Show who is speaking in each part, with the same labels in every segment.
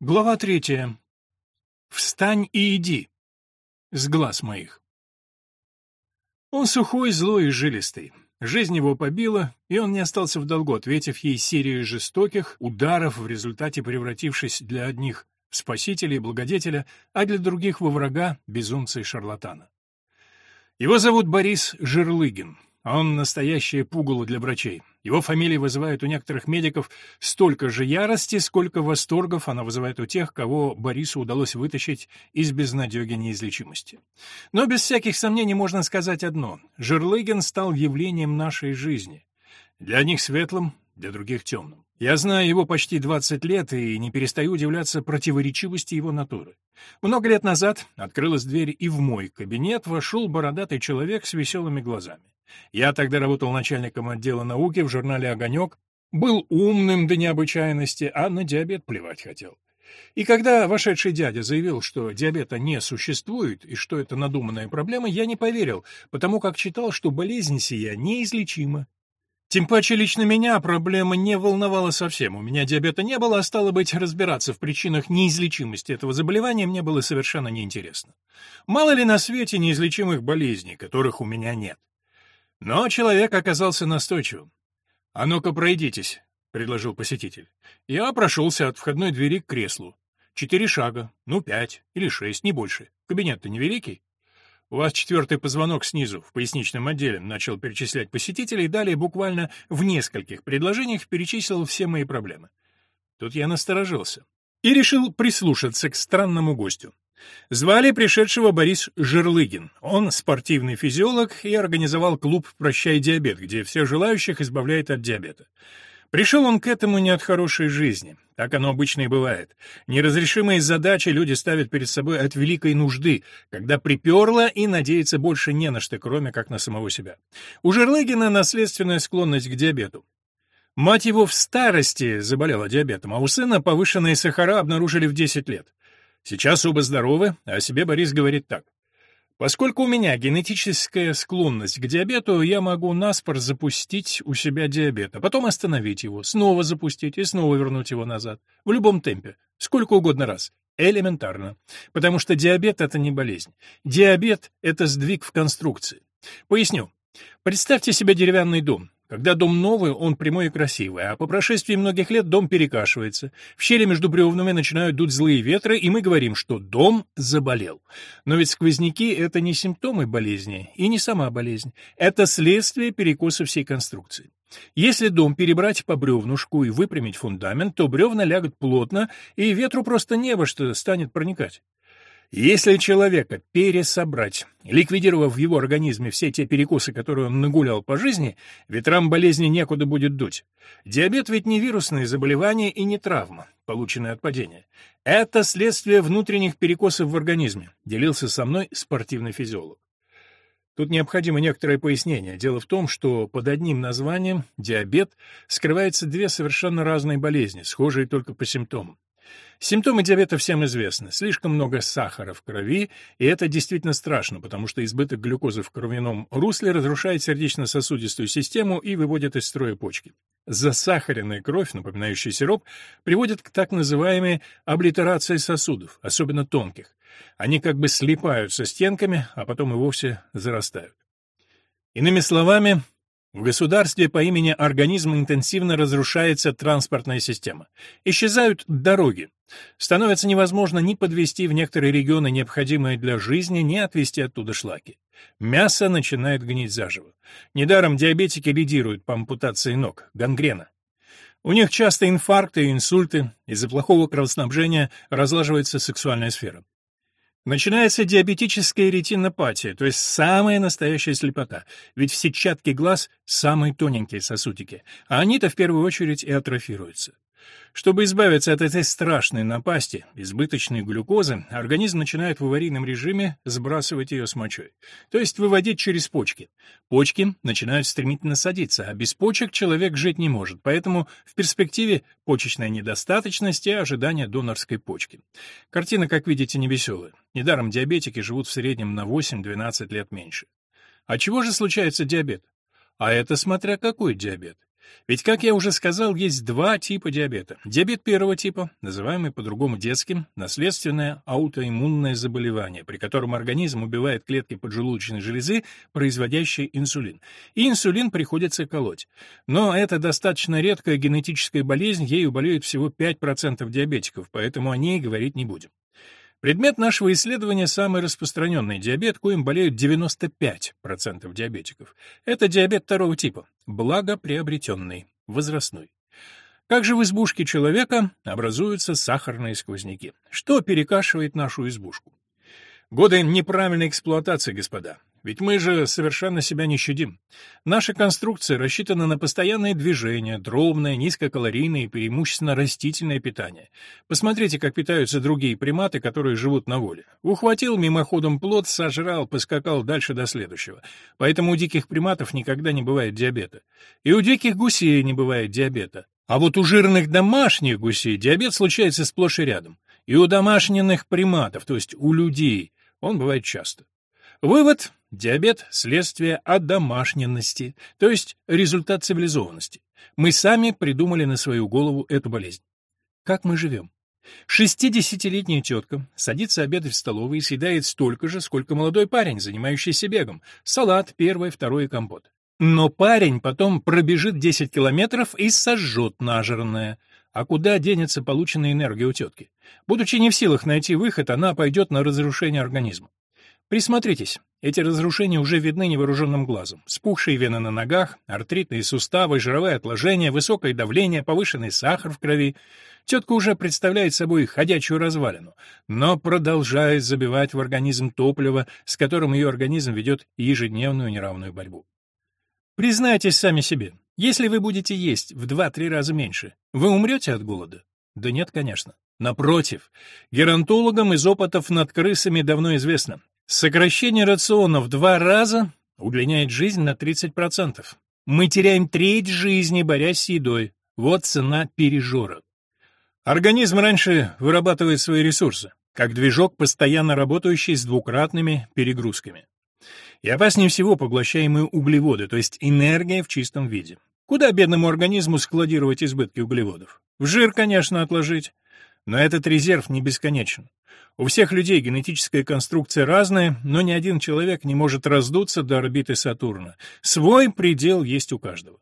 Speaker 1: Глава третья. Встань и иди. С глаз моих. Он сухой, злой и жилистый. Жизнь его побила, и он не остался в долгу, ответив ей серией жестоких ударов, в результате превратившись для одних в спасителя и благодетеля, а для других во врага, безумца и шарлатана. Его зовут Борис Жирлыгин. Он настоящее пугало для врачей. Его фамилия вызывает у некоторых медиков столько же ярости, сколько восторгов она вызывает у тех, кого Борису удалось вытащить из безнадеги неизлечимости. Но без всяких сомнений можно сказать одно. Жерлыгин стал явлением нашей жизни. Для одних светлым, для других темным. Я знаю его почти 20 лет и не перестаю удивляться противоречивости его натуры. Много лет назад открылась дверь, и в мой кабинет вошел бородатый человек с веселыми глазами. Я тогда работал начальником отдела науки в журнале «Огонек», был умным до необычайности, а на диабет плевать хотел. И когда вошедший дядя заявил, что диабета не существует и что это надуманная проблема, я не поверил, потому как читал, что болезнь сия неизлечима. Тем паче лично меня проблема не волновала совсем. У меня диабета не было, а стало быть, разбираться в причинах неизлечимости этого заболевания мне было совершенно неинтересно. Мало ли на свете неизлечимых болезней, которых у меня нет. Но человек оказался настойчивым. «А ну-ка, пройдитесь», — предложил посетитель. Я прошелся от входной двери к креслу. Четыре шага, ну, пять или шесть, не больше. Кабинет-то невеликий. У вас четвертый позвонок снизу, в поясничном отделе, начал перечислять посетителей, и далее буквально в нескольких предложениях перечислил все мои проблемы. Тут я насторожился и решил прислушаться к странному гостю. Звали пришедшего Борис Жерлыгин. Он спортивный физиолог и организовал клуб «Прощай диабет», где всех желающих избавляет от диабета. Пришел он к этому не от хорошей жизни. Так оно обычно и бывает. Неразрешимые задачи люди ставят перед собой от великой нужды, когда приперло и надеяться больше не на что, кроме как на самого себя. У Жерлыгина наследственная склонность к диабету. Мать его в старости заболела диабетом, а у сына повышенные сахара обнаружили в 10 лет. Сейчас оба здоровы, а о себе Борис говорит так. Поскольку у меня генетическая склонность к диабету, я могу наспор запустить у себя диабет, а потом остановить его, снова запустить и снова вернуть его назад. В любом темпе. Сколько угодно раз. Элементарно. Потому что диабет — это не болезнь. Диабет — это сдвиг в конструкции. Поясню. Представьте себе деревянный дом. Когда дом новый, он прямой и красивый, а по прошествии многих лет дом перекашивается. В щели между бревнами начинают дуть злые ветры, и мы говорим, что дом заболел. Но ведь сквозняки — это не симптомы болезни и не сама болезнь. Это следствие перекоса всей конструкции. Если дом перебрать по бревнушку и выпрямить фундамент, то бревна лягут плотно, и ветру просто не что станет проникать. Если человека пересобрать, ликвидировав в его организме все те перекусы, которые он нагулял по жизни, ветрам болезни некуда будет дуть. Диабет ведь не вирусное заболевание и не травма, полученная от падения. Это следствие внутренних перекосов в организме, делился со мной спортивный физиолог. Тут необходимо некоторое пояснение. Дело в том, что под одним названием диабет скрывается две совершенно разные болезни, схожие только по симптомам. Симптомы диабета всем известны. Слишком много сахара в крови, и это действительно страшно, потому что избыток глюкозы в кровяном русле разрушает сердечно-сосудистую систему и выводит из строя почки. Засахаренная кровь, напоминающая сироп, приводит к так называемой облитерации сосудов, особенно тонких. Они как бы слипаются стенками, а потом и вовсе зарастают. Иными словами, в государстве по имени организм интенсивно разрушается транспортная система. Исчезают дороги. Становится невозможно ни подвести в некоторые регионы необходимое для жизни, ни отвезти оттуда шлаки. Мясо начинает гнить заживо. Недаром диабетики лидируют по ампутации ног, гангрена. У них часто инфаркты и инсульты, из-за плохого кровоснабжения разлаживается сексуальная сфера. Начинается диабетическая ретинопатия, то есть самая настоящая слепота, ведь в сетчатке глаз самые тоненькие сосудики, а они-то в первую очередь и атрофируются. Чтобы избавиться от этой страшной напасти, избыточной глюкозы, организм начинает в аварийном режиме сбрасывать ее с мочой, то есть выводить через почки. Почки начинают стремительно садиться, а без почек человек жить не может, поэтому в перспективе почечная недостаточность и ожидание донорской почки. Картина, как видите, невеселая. Недаром диабетики живут в среднем на 8-12 лет меньше. А чего же случается диабет? А это смотря какой диабет. Ведь, как я уже сказал, есть два типа диабета. Диабет первого типа, называемый по-другому детским, наследственное аутоиммунное заболевание, при котором организм убивает клетки поджелудочной железы, производящие инсулин. И инсулин приходится колоть. Но это достаточно редкая генетическая болезнь, ею болеют всего 5% диабетиков, поэтому о ней говорить не будем. Предмет нашего исследования – самый распространенный диабет, коим болеют 95% диабетиков. Это диабет второго типа, благоприобретенный, возрастной. Как же в избушке человека образуются сахарные сквозняки? Что перекашивает нашу избушку? Годы неправильной эксплуатации, господа. Ведь мы же совершенно себя не щадим. Наша конструкция рассчитана на постоянное движение, дробное, низкокалорийное и преимущественно растительное питание. Посмотрите, как питаются другие приматы, которые живут на воле. Ухватил мимоходом плод, сожрал, поскакал дальше до следующего. Поэтому у диких приматов никогда не бывает диабета. И у диких гусей не бывает диабета. А вот у жирных домашних гусей диабет случается сплошь и рядом. И у домашних приматов, то есть у людей, он бывает часто. Вывод – диабет – следствие одомашненности, то есть результат цивилизованности. Мы сами придумали на свою голову эту болезнь. Как мы живем? Шестидесятилетняя тетка садится обедать в столовой и съедает столько же, сколько молодой парень, занимающийся бегом. Салат, первое, второе, компот. Но парень потом пробежит 10 километров и сожжет нажранное. А куда денется полученная энергия у тетки? Будучи не в силах найти выход, она пойдет на разрушение организма. Присмотритесь, эти разрушения уже видны невооруженным глазом. Спухшие вены на ногах, артритные суставы, жировые отложения, высокое давление, повышенный сахар в крови. Тетка уже представляет собой ходячую развалину, но продолжает забивать в организм топливо, с которым ее организм ведет ежедневную неравную борьбу. Признайтесь сами себе, если вы будете есть в 2-3 раза меньше, вы умрете от голода? Да нет, конечно. Напротив, геронтологам из опытов над крысами давно известно, Сокращение рациона в два раза удлиняет жизнь на 30%. Мы теряем треть жизни, борясь с едой. Вот цена пережора. Организм раньше вырабатывает свои ресурсы, как движок, постоянно работающий с двукратными перегрузками. И опаснее всего поглощаемые углеводы, то есть энергия в чистом виде. Куда бедному организму складировать избытки углеводов? В жир, конечно, отложить. Но этот резерв не бесконечен. У всех людей генетическая конструкция разная, но ни один человек не может раздуться до орбиты Сатурна. Свой предел есть у каждого.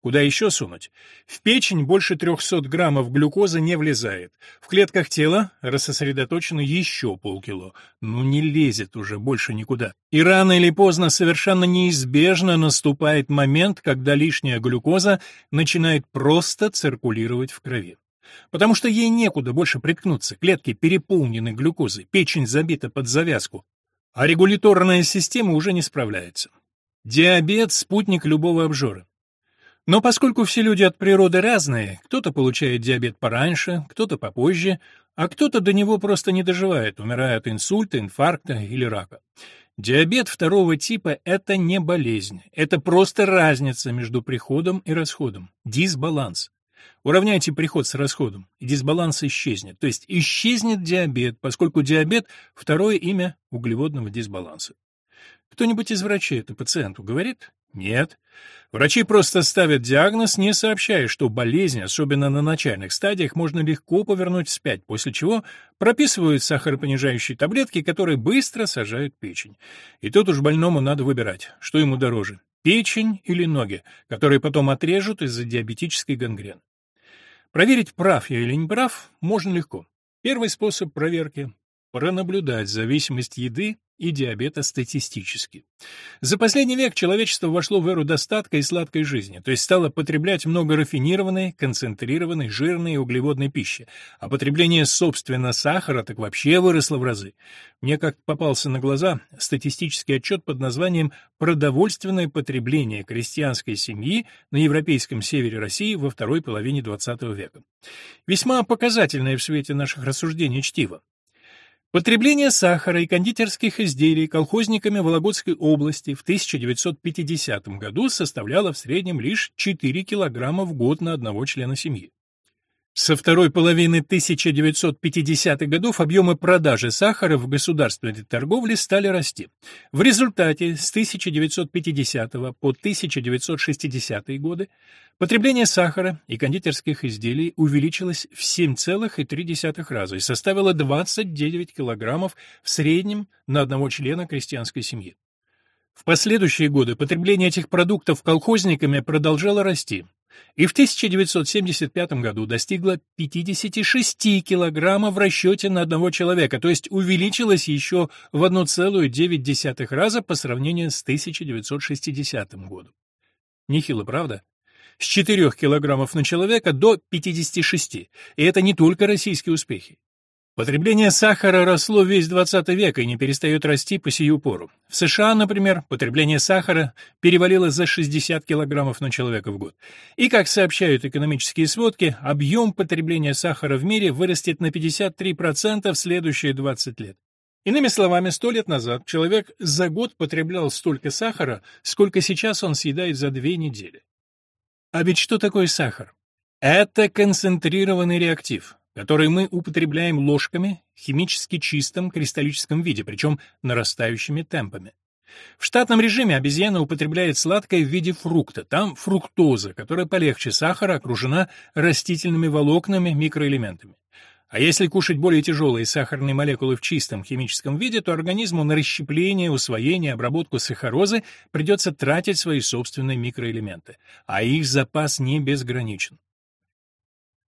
Speaker 1: Куда еще сунуть? В печень больше 300 граммов глюкозы не влезает. В клетках тела рассосредоточено еще полкило. Ну не лезет уже больше никуда. И рано или поздно совершенно неизбежно наступает момент, когда лишняя глюкоза начинает просто циркулировать в крови. Потому что ей некуда больше приткнуться, клетки переполнены глюкозой, печень забита под завязку, а регуляторная система уже не справляется. Диабет – спутник любого обжора. Но поскольку все люди от природы разные, кто-то получает диабет пораньше, кто-то попозже, а кто-то до него просто не доживает, умирая от инсульта, инфаркта или рака. Диабет второго типа – это не болезнь, это просто разница между приходом и расходом, дисбаланс. Уравняйте приход с расходом, и дисбаланс исчезнет. То есть исчезнет диабет, поскольку диабет – второе имя углеводного дисбаланса. Кто-нибудь из врачей это пациенту говорит? Нет. Врачи просто ставят диагноз, не сообщая, что болезнь, особенно на начальных стадиях, можно легко повернуть вспять, после чего прописывают сахаропонижающие таблетки, которые быстро сажают печень. И тут уж больному надо выбирать, что ему дороже – печень или ноги, которые потом отрежут из-за диабетической гангрены. Проверить, прав я или не прав, можно легко. Первый способ проверки – пронаблюдать зависимость еды и диабета статистически. За последний век человечество вошло в эру достатка и сладкой жизни, то есть стало потреблять много рафинированной, концентрированной, жирной и углеводной пищи, а потребление, собственно, сахара так вообще выросло в разы. Мне как попался на глаза статистический отчет под названием «Продовольственное потребление крестьянской семьи на европейском севере России во второй половине XX века». Весьма показательное в свете наших рассуждений чтиво. Потребление сахара и кондитерских изделий колхозниками Вологодской области в 1950 году составляло в среднем лишь 4 килограмма в год на одного члена семьи. Со второй половины 1950-х годов объемы продажи сахара в государственной торговле стали расти. В результате с 1950 по 1960 годы потребление сахара и кондитерских изделий увеличилось в 7,3 раза и составило 29 килограммов в среднем на одного члена крестьянской семьи. В последующие годы потребление этих продуктов колхозниками продолжало расти и в 1975 году достигла 56 килограммов в расчете на одного человека, то есть увеличилась еще в 1,9 раза по сравнению с 1960 годом. Нехило, правда? С 4 килограммов на человека до 56, и это не только российские успехи. Потребление сахара росло весь 20 век и не перестает расти по сию пору. В США, например, потребление сахара перевалило за 60 килограммов на человека в год. И, как сообщают экономические сводки, объем потребления сахара в мире вырастет на 53% в следующие 20 лет. Иными словами, сто лет назад человек за год потреблял столько сахара, сколько сейчас он съедает за две недели. А ведь что такое сахар? Это концентрированный реактив которые мы употребляем ложками в химически чистом кристаллическом виде, причем нарастающими темпами. В штатном режиме обезьяна употребляет сладкое в виде фрукта. Там фруктоза, которая полегче сахара, окружена растительными волокнами, микроэлементами. А если кушать более тяжелые сахарные молекулы в чистом химическом виде, то организму на расщепление, усвоение, обработку сахарозы придется тратить свои собственные микроэлементы, а их запас не безграничен.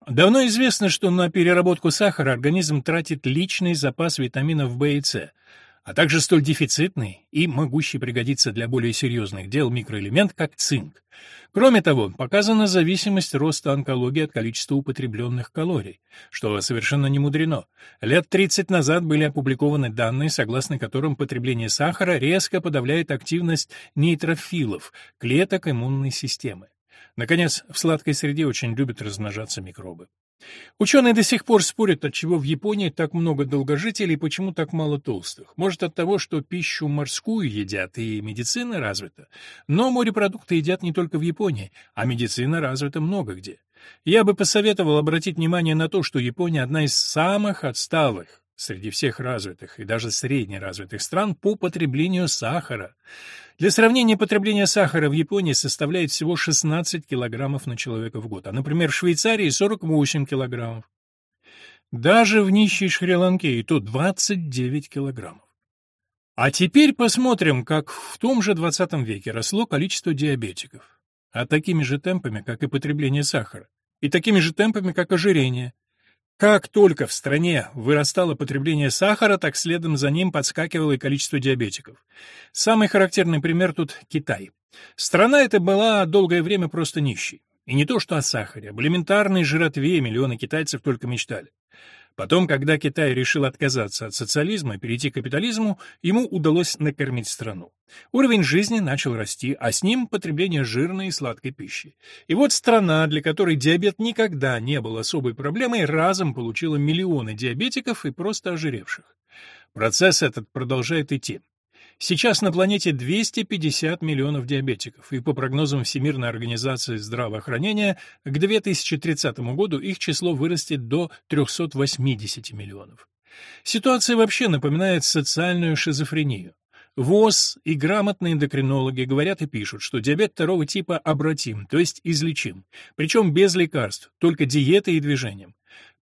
Speaker 1: Давно известно, что на переработку сахара организм тратит личный запас витаминов В и С, а также столь дефицитный и могущий пригодиться для более серьезных дел микроэлемент, как цинк. Кроме того, показана зависимость роста онкологии от количества употребленных калорий, что совершенно не мудрено. Лет 30 назад были опубликованы данные, согласно которым потребление сахара резко подавляет активность нейтрофилов, клеток иммунной системы. Наконец, в сладкой среде очень любят размножаться микробы. Ученые до сих пор спорят, от чего в Японии так много долгожителей и почему так мало толстых. Может, от того, что пищу морскую едят и медицина развита. Но морепродукты едят не только в Японии, а медицина развита много где. Я бы посоветовал обратить внимание на то, что Япония одна из самых отсталых среди всех развитых и даже среднеразвитых стран по потреблению сахара. Для сравнения, потребление сахара в Японии составляет всего 16 килограммов на человека в год, а, например, в Швейцарии 48 килограммов. Даже в нищей Шри-Ланке и то 29 килограммов. А теперь посмотрим, как в том же 20 веке росло количество диабетиков. А такими же темпами, как и потребление сахара. И такими же темпами, как ожирение. Как только в стране вырастало потребление сахара, так следом за ним подскакивало и количество диабетиков. Самый характерный пример тут — Китай. Страна эта была долгое время просто нищей. И не то что о сахаре, об элементарной жиротве миллионы китайцев только мечтали. Потом, когда Китай решил отказаться от социализма и перейти к капитализму, ему удалось накормить страну. Уровень жизни начал расти, а с ним потребление жирной и сладкой пищи. И вот страна, для которой диабет никогда не был особой проблемой, разом получила миллионы диабетиков и просто ожиревших. Процесс этот продолжает идти. Сейчас на планете 250 миллионов диабетиков, и по прогнозам Всемирной организации здравоохранения, к 2030 году их число вырастет до 380 миллионов. Ситуация вообще напоминает социальную шизофрению. ВОЗ и грамотные эндокринологи говорят и пишут, что диабет второго типа обратим, то есть излечим, причем без лекарств, только диетой и движением.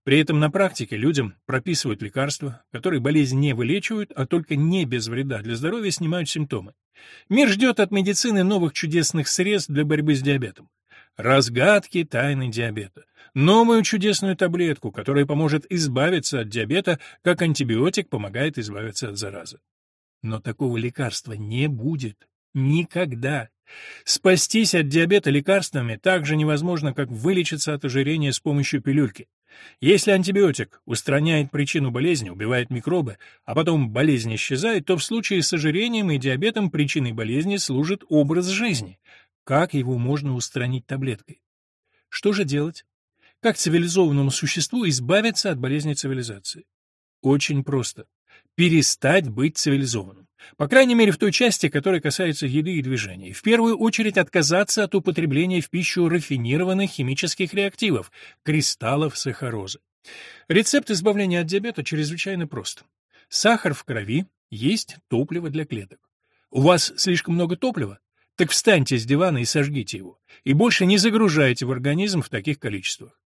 Speaker 1: При этом на практике людям прописывают лекарства, которые болезнь не вылечивают, а только не без вреда для здоровья снимают симптомы. Мир ждет от медицины новых чудесных средств для борьбы с диабетом. Разгадки тайны диабета. Новую чудесную таблетку, которая поможет избавиться от диабета, как антибиотик помогает избавиться от заразы. Но такого лекарства не будет. Никогда. Спастись от диабета лекарствами так же невозможно, как вылечиться от ожирения с помощью пилюльки. Если антибиотик устраняет причину болезни, убивает микробы, а потом болезнь исчезает, то в случае с ожирением и диабетом причиной болезни служит образ жизни. Как его можно устранить таблеткой? Что же делать? Как цивилизованному существу избавиться от болезни цивилизации? Очень просто. Перестать быть цивилизованным. По крайней мере, в той части, которая касается еды и движений. В первую очередь отказаться от употребления в пищу рафинированных химических реактивов, кристаллов сахарозы. Рецепт избавления от диабета чрезвычайно прост. Сахар в крови есть топливо для клеток. У вас слишком много топлива? Так встаньте с дивана и сожгите его. И больше не загружайте в организм в таких количествах.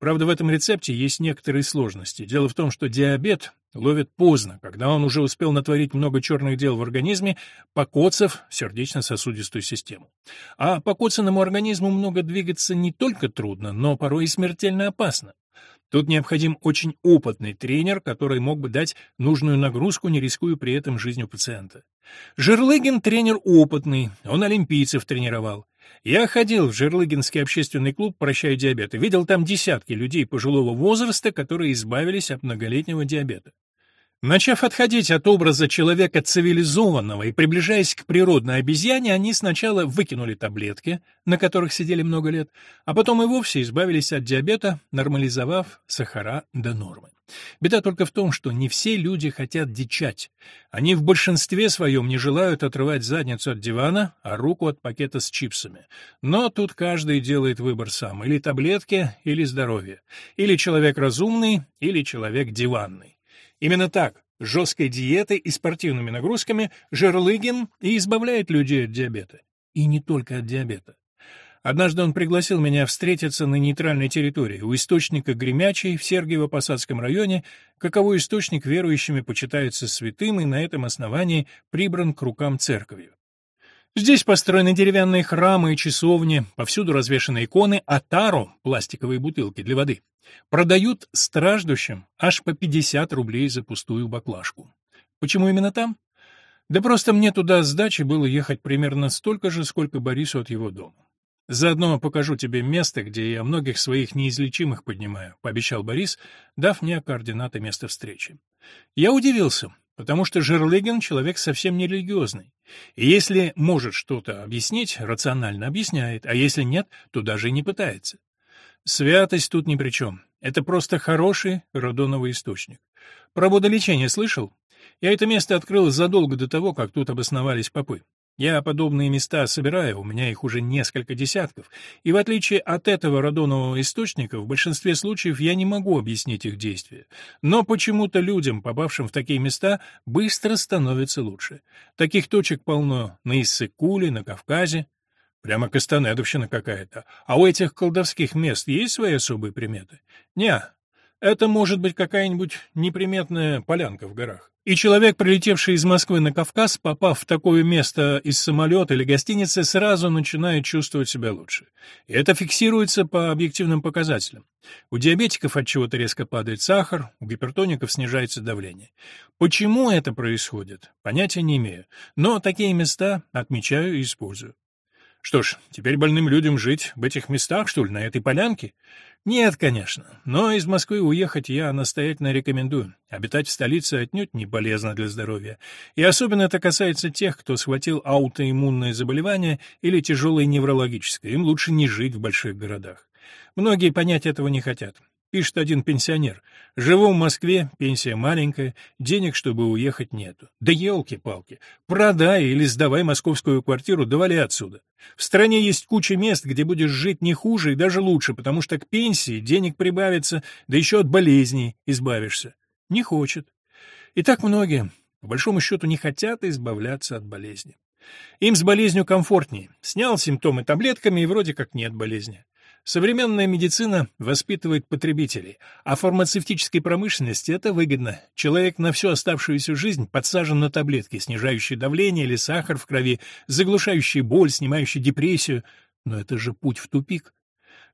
Speaker 1: Правда, в этом рецепте есть некоторые сложности. Дело в том, что диабет ловят поздно, когда он уже успел натворить много черных дел в организме, покоцав сердечно-сосудистую систему. А покоцанному организму много двигаться не только трудно, но порой и смертельно опасно. Тут необходим очень опытный тренер, который мог бы дать нужную нагрузку, не рискуя при этом жизнью пациента. Жерлыгин тренер опытный, он олимпийцев тренировал. Я ходил в Жерлыгинский общественный клуб «Прощаю диабет» и видел там десятки людей пожилого возраста, которые избавились от многолетнего диабета. Начав отходить от образа человека цивилизованного и приближаясь к природной обезьяне, они сначала выкинули таблетки, на которых сидели много лет, а потом и вовсе избавились от диабета, нормализовав сахара до нормы. Беда только в том, что не все люди хотят дичать. Они в большинстве своем не желают отрывать задницу от дивана, а руку от пакета с чипсами. Но тут каждый делает выбор сам. Или таблетки, или здоровье. Или человек разумный, или человек диванный. Именно так, жесткой диетой и спортивными нагрузками, Жерлыгин и избавляет людей от диабета. И не только от диабета. Однажды он пригласил меня встретиться на нейтральной территории, у источника Гремячей в Сергиево-Посадском районе, каковой источник верующими почитается святым и на этом основании прибран к рукам церковью. Здесь построены деревянные храмы и часовни, повсюду развешаны иконы, а тару — пластиковые бутылки для воды. Продают страждущим аж по 50 рублей за пустую баклажку. Почему именно там? Да просто мне туда с дачи было ехать примерно столько же, сколько Борису от его дома. Заодно покажу тебе место, где я многих своих неизлечимых поднимаю, пообещал Борис, дав мне координаты места встречи. Я удивился потому что Жерлыгин человек совсем не религиозный. И если может что-то объяснить, рационально объясняет, а если нет, то даже и не пытается. Святость тут ни при чем. Это просто хороший родоновый источник. Про водолечение слышал? Я это место открыл задолго до того, как тут обосновались попы. Я подобные места собираю, у меня их уже несколько десятков, и в отличие от этого радонового источника, в большинстве случаев я не могу объяснить их действия. Но почему-то людям, попавшим в такие места, быстро становится лучше. Таких точек полно на Иссык-Куле, на Кавказе. Прямо Кастанедовщина какая-то. А у этих колдовских мест есть свои особые приметы? Не, это может быть какая-нибудь неприметная полянка в горах. И человек, прилетевший из Москвы на Кавказ, попав в такое место из самолета или гостиницы, сразу начинает чувствовать себя лучше. И это фиксируется по объективным показателям. У диабетиков от чего-то резко падает сахар, у гипертоников снижается давление. Почему это происходит, понятия не имею, но такие места отмечаю и использую. Что ж, теперь больным людям жить в этих местах, что ли, на этой полянке? Нет, конечно, но из Москвы уехать я настоятельно рекомендую. Обитать в столице отнюдь не полезно для здоровья. И особенно это касается тех, кто схватил аутоиммунное заболевание или тяжелое неврологическое. Им лучше не жить в больших городах. Многие понять этого не хотят. Пишет один пенсионер. «Живу в Москве, пенсия маленькая, денег, чтобы уехать, нету». Да елки-палки, продай или сдавай московскую квартиру, давали отсюда. В стране есть куча мест, где будешь жить не хуже и даже лучше, потому что к пенсии денег прибавится, да еще от болезней избавишься. Не хочет. И так многие, по большому счету, не хотят избавляться от болезни. Им с болезнью комфортнее. Снял симптомы таблетками, и вроде как нет болезни. Современная медицина воспитывает потребителей, а фармацевтической промышленности это выгодно. Человек на всю оставшуюся жизнь подсажен на таблетки, снижающие давление или сахар в крови, заглушающие боль, снимающие депрессию. Но это же путь в тупик.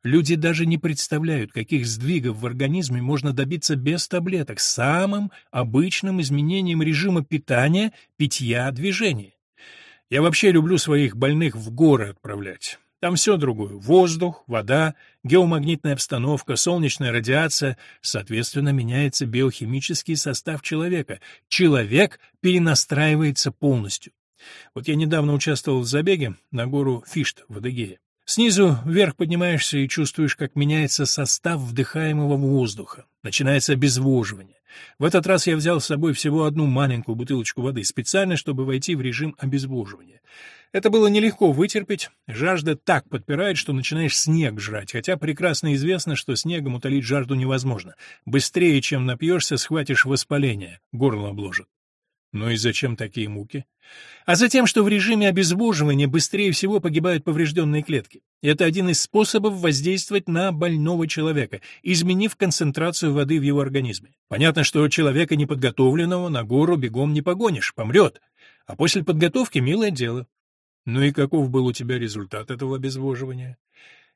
Speaker 1: Люди даже не представляют, каких сдвигов в организме можно добиться без таблеток, самым обычным изменением режима питания, питья, движения. Я вообще люблю своих больных в горы отправлять. Там все другое — воздух, вода, геомагнитная обстановка, солнечная радиация. Соответственно, меняется биохимический состав человека. Человек перенастраивается полностью. Вот я недавно участвовал в забеге на гору Фишт в Адыгее. Снизу вверх поднимаешься и чувствуешь, как меняется состав вдыхаемого воздуха. Начинается обезвоживание. В этот раз я взял с собой всего одну маленькую бутылочку воды, специально, чтобы войти в режим обезвоживания. Это было нелегко вытерпеть, жажда так подпирает, что начинаешь снег жрать, хотя прекрасно известно, что снегом утолить жажду невозможно. Быстрее, чем напьешься, схватишь воспаление, горло обложит. Ну и зачем такие муки? А затем, что в режиме обезвоживания быстрее всего погибают поврежденные клетки. Это один из способов воздействовать на больного человека, изменив концентрацию воды в его организме. Понятно, что человека неподготовленного на гору бегом не погонишь, помрет. А после подготовки милое дело. Ну и каков был у тебя результат этого обезвоживания?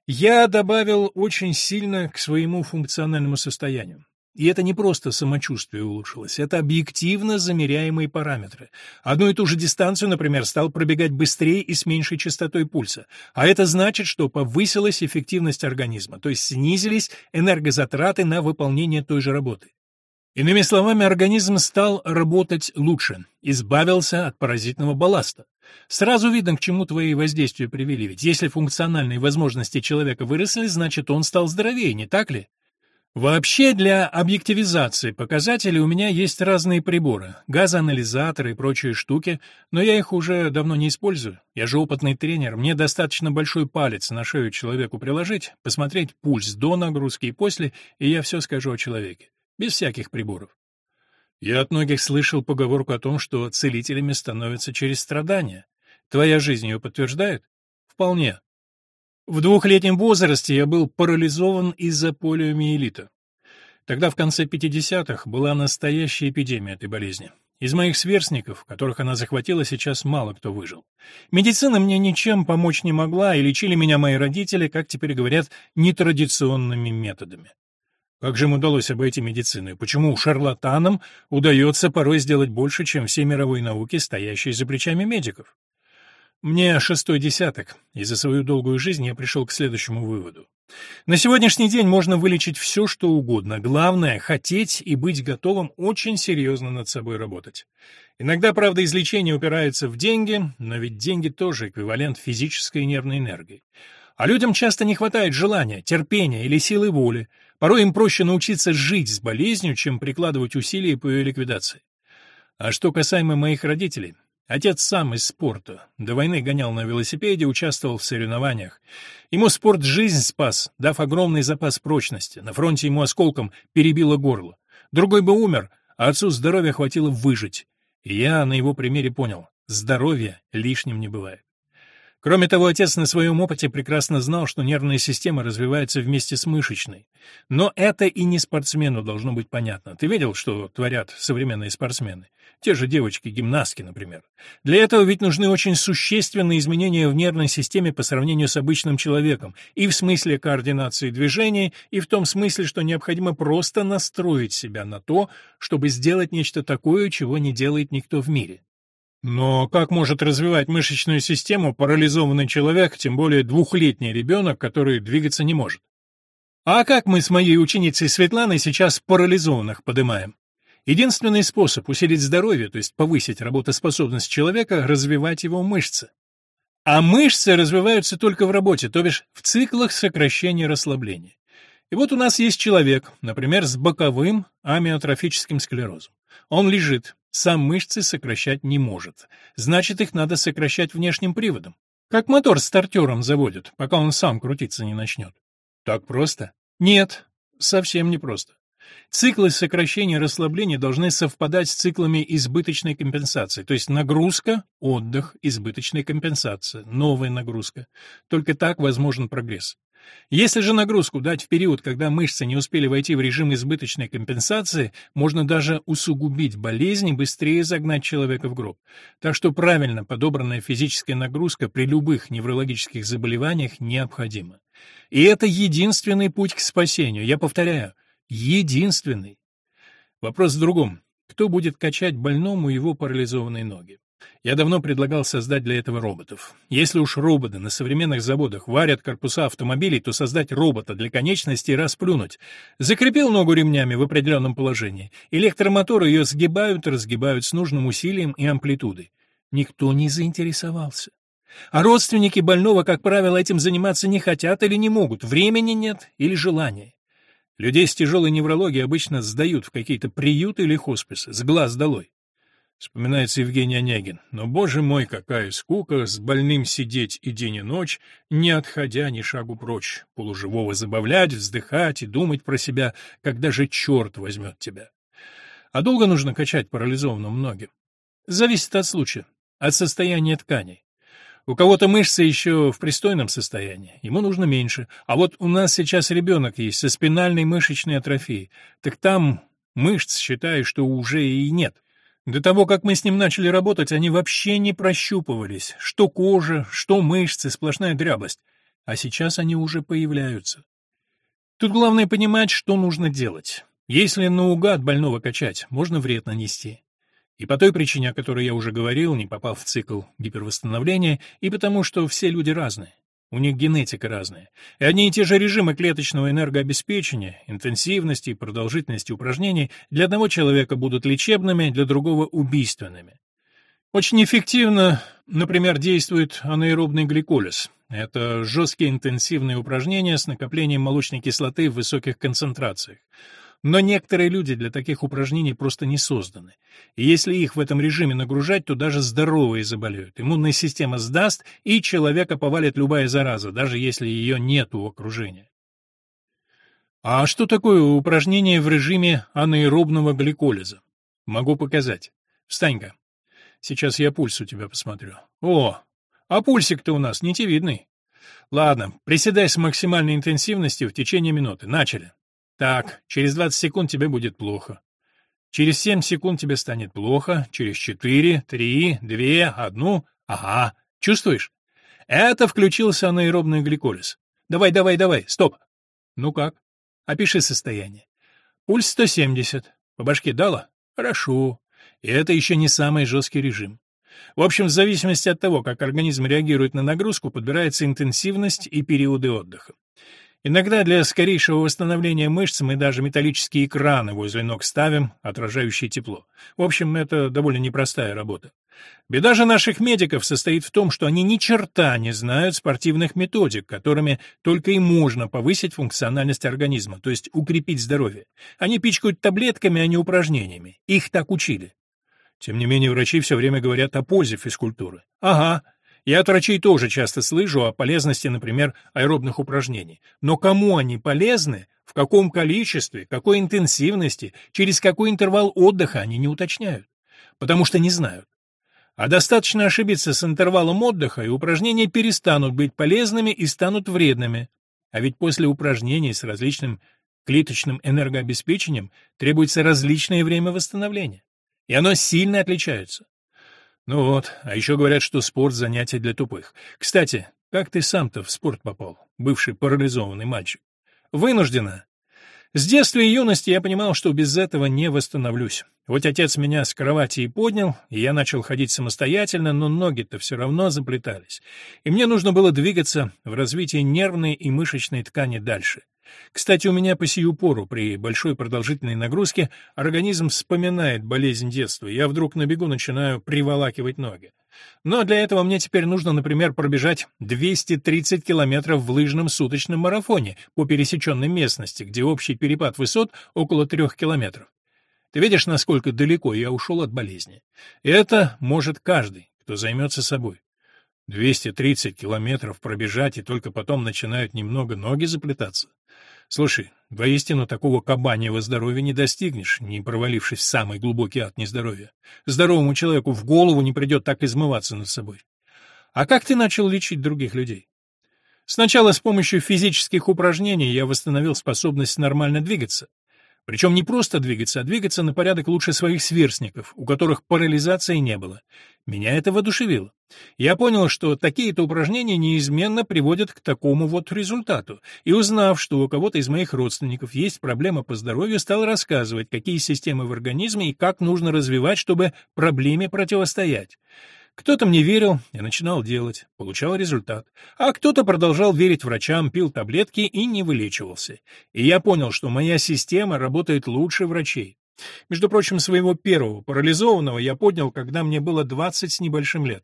Speaker 1: Я добавил очень сильно к своему функциональному состоянию. И это не просто самочувствие улучшилось, это объективно замеряемые параметры. Одну и ту же дистанцию, например, стал пробегать быстрее и с меньшей частотой пульса. А это значит, что повысилась эффективность организма, то есть снизились энергозатраты на выполнение той же работы. Иными словами, организм стал работать лучше, избавился от паразитного балласта. Сразу видно, к чему твои воздействия привели, ведь если функциональные возможности человека выросли, значит, он стал здоровее, не так ли? Вообще для объективизации показателей у меня есть разные приборы, газоанализаторы и прочие штуки, но я их уже давно не использую. Я же опытный тренер, мне достаточно большой палец на шею человеку приложить, посмотреть пульс до нагрузки и после, и я все скажу о человеке, без всяких приборов. Я от многих слышал поговорку о том, что целителями становятся через страдания. Твоя жизнь ее подтверждает? Вполне. В двухлетнем возрасте я был парализован из-за полиомиелита. Тогда в конце 50-х была настоящая эпидемия этой болезни. Из моих сверстников, которых она захватила, сейчас мало кто выжил. Медицина мне ничем помочь не могла, и лечили меня мои родители, как теперь говорят, нетрадиционными методами. Как же им удалось обойти медицину? Почему шарлатанам удается порой сделать больше, чем все мировые науки, стоящие за плечами медиков? Мне шестой десяток, и за свою долгую жизнь я пришел к следующему выводу. На сегодняшний день можно вылечить все, что угодно. Главное — хотеть и быть готовым очень серьезно над собой работать. Иногда, правда, излечение упирается в деньги, но ведь деньги тоже эквивалент физической и нервной энергии. А людям часто не хватает желания, терпения или силы воли. Порой им проще научиться жить с болезнью, чем прикладывать усилия по ее ликвидации. А что касаемо моих родителей, Отец сам из спорта. До войны гонял на велосипеде, участвовал в соревнованиях. Ему спорт жизнь спас, дав огромный запас прочности. На фронте ему осколком перебило горло. Другой бы умер, а отцу здоровья хватило выжить. И я на его примере понял, здоровье лишним не бывает. Кроме того, отец на своем опыте прекрасно знал, что нервная система развивается вместе с мышечной. Но это и не спортсмену должно быть понятно. Ты видел, что творят современные спортсмены? Те же девочки-гимнастки, например. Для этого ведь нужны очень существенные изменения в нервной системе по сравнению с обычным человеком, и в смысле координации движений, и в том смысле, что необходимо просто настроить себя на то, чтобы сделать нечто такое, чего не делает никто в мире. Но как может развивать мышечную систему парализованный человек, тем более двухлетний ребенок, который двигаться не может? А как мы с моей ученицей Светланой сейчас парализованных поднимаем? Единственный способ усилить здоровье, то есть повысить работоспособность человека, развивать его мышцы. А мышцы развиваются только в работе, то бишь в циклах сокращения расслабления. И вот у нас есть человек, например, с боковым амиотрофическим склерозом. Он лежит, сам мышцы сокращать не может. Значит, их надо сокращать внешним приводом. Как мотор с стартером заводят, пока он сам крутиться не начнет. Так просто? Нет, совсем не просто. Циклы сокращения и расслабления должны совпадать с циклами избыточной компенсации, то есть нагрузка, отдых, избыточная компенсация, новая нагрузка. Только так возможен прогресс. Если же нагрузку дать в период, когда мышцы не успели войти в режим избыточной компенсации, можно даже усугубить болезнь и быстрее загнать человека в гроб. Так что правильно подобранная физическая нагрузка при любых неврологических заболеваниях необходима. И это единственный путь к спасению, я повторяю, единственный. Вопрос в другом. Кто будет качать больному его парализованные ноги? Я давно предлагал создать для этого роботов. Если уж роботы на современных заводах варят корпуса автомобилей, то создать робота для конечностей расплюнуть. Закрепил ногу ремнями в определенном положении. Электромоторы ее сгибают и разгибают с нужным усилием и амплитудой. Никто не заинтересовался. А родственники больного, как правило, этим заниматься не хотят или не могут, времени нет или желания. Людей с тяжелой неврологией обычно сдают в какие-то приюты или хосписы, с глаз долой. Вспоминается Евгений Онегин. Но, боже мой, какая скука, с больным сидеть и день и ночь, не отходя ни шагу прочь, полуживого забавлять, вздыхать и думать про себя, когда же черт возьмет тебя. А долго нужно качать парализованным ноги? Зависит от случая, от состояния тканей. У кого-то мышцы еще в пристойном состоянии, ему нужно меньше. А вот у нас сейчас ребенок есть со спинальной мышечной атрофией. Так там мышц, считаю, что уже и нет. До того, как мы с ним начали работать, они вообще не прощупывались. Что кожа, что мышцы, сплошная дряблость. А сейчас они уже появляются. Тут главное понимать, что нужно делать. Если наугад больного качать, можно вред нанести. И по той причине, о которой я уже говорил, не попал в цикл гипервосстановления, и потому что все люди разные. У них генетика разная. И одни и те же режимы клеточного энергообеспечения, интенсивности и продолжительности упражнений для одного человека будут лечебными, для другого — убийственными. Очень эффективно, например, действует анаэробный гликолиз. Это жесткие интенсивные упражнения с накоплением молочной кислоты в высоких концентрациях. Но некоторые люди для таких упражнений просто не созданы. И если их в этом режиме нагружать, то даже здоровые заболеют. Иммунная система сдаст, и человека повалит любая зараза, даже если ее нет у окружения. А что такое упражнение в режиме анаэробного гликолиза? Могу показать. Встань-ка. Сейчас я пульс у тебя посмотрю. О, а пульсик-то у нас нитевидный. Ладно, приседай с максимальной интенсивностью в течение минуты. Начали. Так, через 20 секунд тебе будет плохо. Через 7 секунд тебе станет плохо, через 4, 3, 2, 1. Ага, чувствуешь? Это включился анаэробный гликолиз. Давай, давай, давай, стоп. Ну как? Опиши состояние. Пульс 170. По башке дало? Хорошо. И это еще не самый жесткий режим. В общем, в зависимости от того, как организм реагирует на нагрузку, подбирается интенсивность и периоды отдыха. Иногда для скорейшего восстановления мышц мы даже металлические экраны возле ног ставим, отражающие тепло. В общем, это довольно непростая работа. Беда же наших медиков состоит в том, что они ни черта не знают спортивных методик, которыми только и можно повысить функциональность организма, то есть укрепить здоровье. Они пичкают таблетками, а не упражнениями. Их так учили. Тем не менее, врачи все время говорят о пользе физкультуры. Ага, я от врачей тоже часто слышу о полезности, например, аэробных упражнений. Но кому они полезны, в каком количестве, какой интенсивности, через какой интервал отдыха они не уточняют. Потому что не знают. А достаточно ошибиться с интервалом отдыха, и упражнения перестанут быть полезными и станут вредными. А ведь после упражнений с различным клеточным энергообеспечением требуется различное время восстановления. И оно сильно отличается. Ну вот, а еще говорят, что спорт — занятие для тупых. Кстати, как ты сам-то в спорт попал, бывший парализованный мальчик? Вынужденно. С детства и юности я понимал, что без этого не восстановлюсь. Вот отец меня с кровати и поднял, и я начал ходить самостоятельно, но ноги-то все равно заплетались. И мне нужно было двигаться в развитии нервной и мышечной ткани дальше. Кстати, у меня по сию пору при большой продолжительной нагрузке организм вспоминает болезнь детства, и я вдруг на бегу начинаю приволакивать ноги. Но для этого мне теперь нужно, например, пробежать 230 километров в лыжном суточном марафоне по пересеченной местности, где общий перепад высот около трех километров. Ты видишь, насколько далеко я ушел от болезни. Это может каждый, кто займется собой. 230 километров пробежать, и только потом начинают немного ноги заплетаться. Слушай, воистину такого кабаньего здоровья не достигнешь, не провалившись в самый глубокий ад нездоровья. Здоровому человеку в голову не придет так измываться над собой. А как ты начал лечить других людей? Сначала с помощью физических упражнений я восстановил способность нормально двигаться. Причем не просто двигаться, а двигаться на порядок лучше своих сверстников, у которых парализации не было. Меня это воодушевило. Я понял, что такие-то упражнения неизменно приводят к такому вот результату, и узнав, что у кого-то из моих родственников есть проблема по здоровью, стал рассказывать, какие системы в организме и как нужно развивать, чтобы проблеме противостоять. Кто-то мне верил и начинал делать, получал результат, а кто-то продолжал верить врачам, пил таблетки и не вылечивался. И я понял, что моя система работает лучше врачей. Между прочим, своего первого парализованного я поднял, когда мне было 20 с небольшим лет.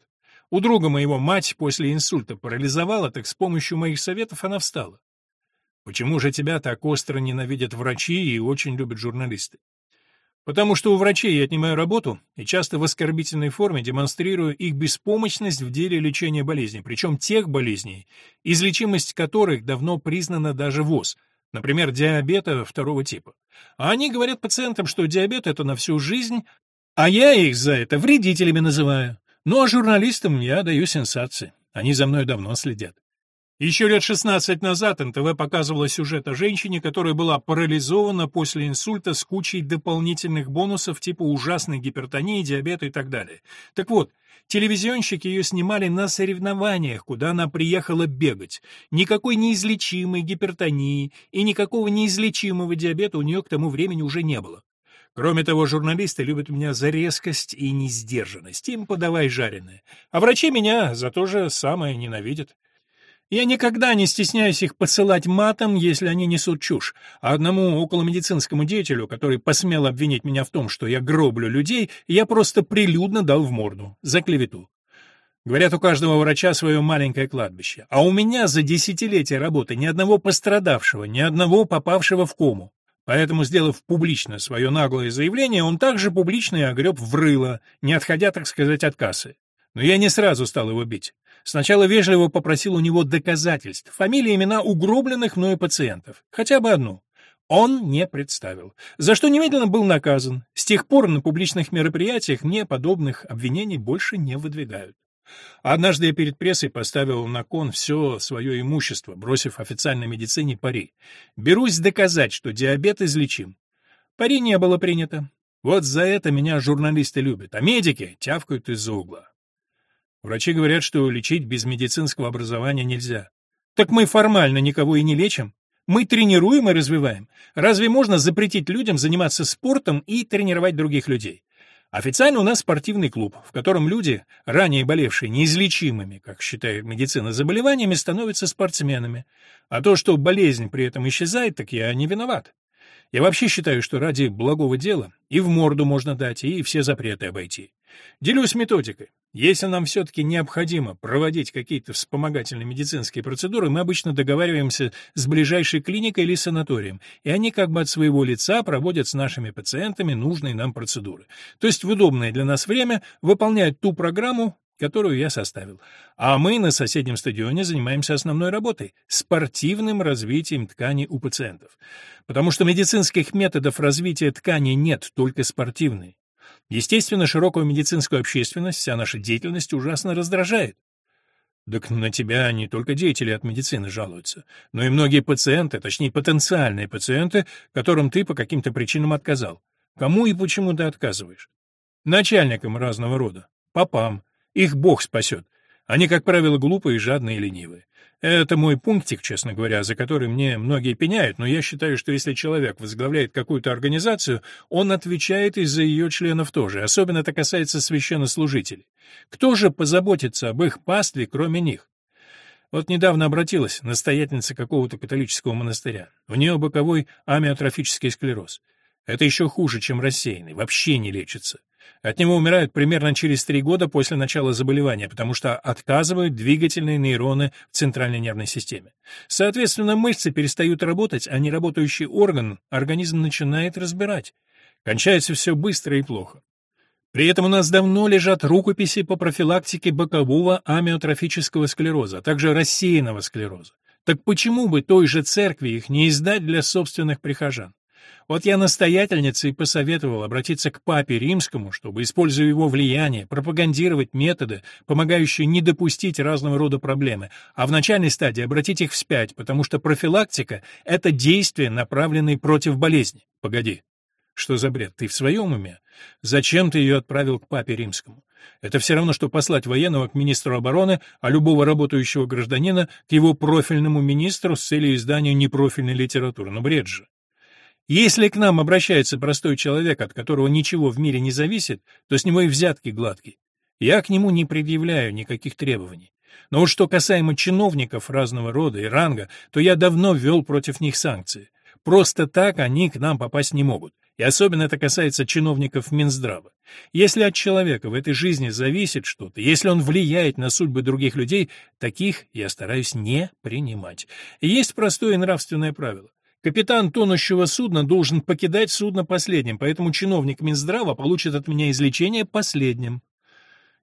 Speaker 1: У друга моего мать после инсульта парализовала, так с помощью моих советов она встала. Почему же тебя так остро ненавидят врачи и очень любят журналисты? Потому что у врачей я отнимаю работу и часто в оскорбительной форме демонстрирую их беспомощность в деле лечения болезней, причем тех болезней, излечимость которых давно признана даже ВОЗ, например, диабета второго типа. А они говорят пациентам, что диабет — это на всю жизнь, а я их за это вредителями называю. Ну а журналистам я даю сенсации. Они за мной давно следят. Еще лет 16 назад НТВ показывало сюжет о женщине, которая была парализована после инсульта с кучей дополнительных бонусов типа ужасной гипертонии, диабета и так далее. Так вот, телевизионщики ее снимали на соревнованиях, куда она приехала бегать. Никакой неизлечимой гипертонии и никакого неизлечимого диабета у нее к тому времени уже не было. Кроме того, журналисты любят меня за резкость и несдержанность, им подавай жареное. А врачи меня за то же самое ненавидят. Я никогда не стесняюсь их посылать матом, если они несут чушь, а одному околомедицинскому деятелю, который посмел обвинить меня в том, что я гроблю людей, я просто прилюдно дал в морду за клевету. Говорят, у каждого врача свое маленькое кладбище, а у меня за десятилетия работы ни одного пострадавшего, ни одного попавшего в кому. Поэтому, сделав публично свое наглое заявление, он также публично и огреб в рыло, не отходя, так сказать, от кассы. Но я не сразу стал его бить. Сначала вежливо попросил у него доказательств, фамилии и имена угробленных мною пациентов, хотя бы одну. Он не представил, за что немедленно был наказан. С тех пор на публичных мероприятиях мне подобных обвинений больше не выдвигают. Однажды я перед прессой поставил на кон все свое имущество, бросив официальной медицине пари. Берусь доказать, что диабет излечим. Пари не было принято. Вот за это меня журналисты любят, а медики тявкают из-за угла. Врачи говорят, что лечить без медицинского образования нельзя. Так мы формально никого и не лечим. Мы тренируем и развиваем. Разве можно запретить людям заниматься спортом и тренировать других людей? Официально у нас спортивный клуб, в котором люди, ранее болевшие неизлечимыми, как считает медицина, заболеваниями, становятся спортсменами. А то, что болезнь при этом исчезает, так я не виноват. Я вообще считаю, что ради благого дела и в морду можно дать, и все запреты обойти. Делюсь методикой. Если нам все-таки необходимо проводить какие-то вспомогательные медицинские процедуры, мы обычно договариваемся с ближайшей клиникой или санаторием, и они как бы от своего лица проводят с нашими пациентами нужные нам процедуры. То есть в удобное для нас время выполняют ту программу, которую я составил. А мы на соседнем стадионе занимаемся основной работой — спортивным развитием тканей у пациентов. Потому что медицинских методов развития тканей нет, только спортивные. Естественно, широкую медицинскую общественность вся наша деятельность ужасно раздражает. Так на тебя не только деятели от медицины жалуются, но и многие пациенты, точнее потенциальные пациенты, которым ты по каким-то причинам отказал. Кому и почему ты отказываешь? Начальникам разного рода, попам. Их Бог спасет. Они, как правило, глупые, жадные и ленивые. Это мой пунктик, честно говоря, за который мне многие пеняют, но я считаю, что если человек возглавляет какую-то организацию, он отвечает и за ее членов тоже, особенно это касается священнослужителей. Кто же позаботится об их пастве, кроме них? Вот недавно обратилась настоятельница какого-то католического монастыря. У нее боковой амиотрофический склероз. Это еще хуже, чем рассеянный, вообще не лечится. От него умирают примерно через три года после начала заболевания, потому что отказывают двигательные нейроны в центральной нервной системе. Соответственно, мышцы перестают работать, а неработающий орган организм начинает разбирать. Кончается все быстро и плохо. При этом у нас давно лежат рукописи по профилактике бокового амиотрофического склероза, а также рассеянного склероза. Так почему бы той же церкви их не издать для собственных прихожан? Вот я настоятельнице и посоветовал обратиться к папе римскому, чтобы, используя его влияние, пропагандировать методы, помогающие не допустить разного рода проблемы, а в начальной стадии обратить их вспять, потому что профилактика — это действие, направленное против болезни. Погоди. Что за бред? Ты в своем уме? Зачем ты ее отправил к папе римскому? Это все равно, что послать военного к министру обороны, а любого работающего гражданина к его профильному министру с целью издания непрофильной литературы. Ну, бред же. Если к нам обращается простой человек, от которого ничего в мире не зависит, то с него и взятки гладкие. Я к нему не предъявляю никаких требований. Но вот что касаемо чиновников разного рода и ранга, то я давно ввел против них санкции. Просто так они к нам попасть не могут. И особенно это касается чиновников Минздрава. Если от человека в этой жизни зависит что-то, если он влияет на судьбы других людей, таких я стараюсь не принимать. И есть простое нравственное правило. Капитан тонущего судна должен покидать судно последним, поэтому чиновник Минздрава получит от меня излечение последним.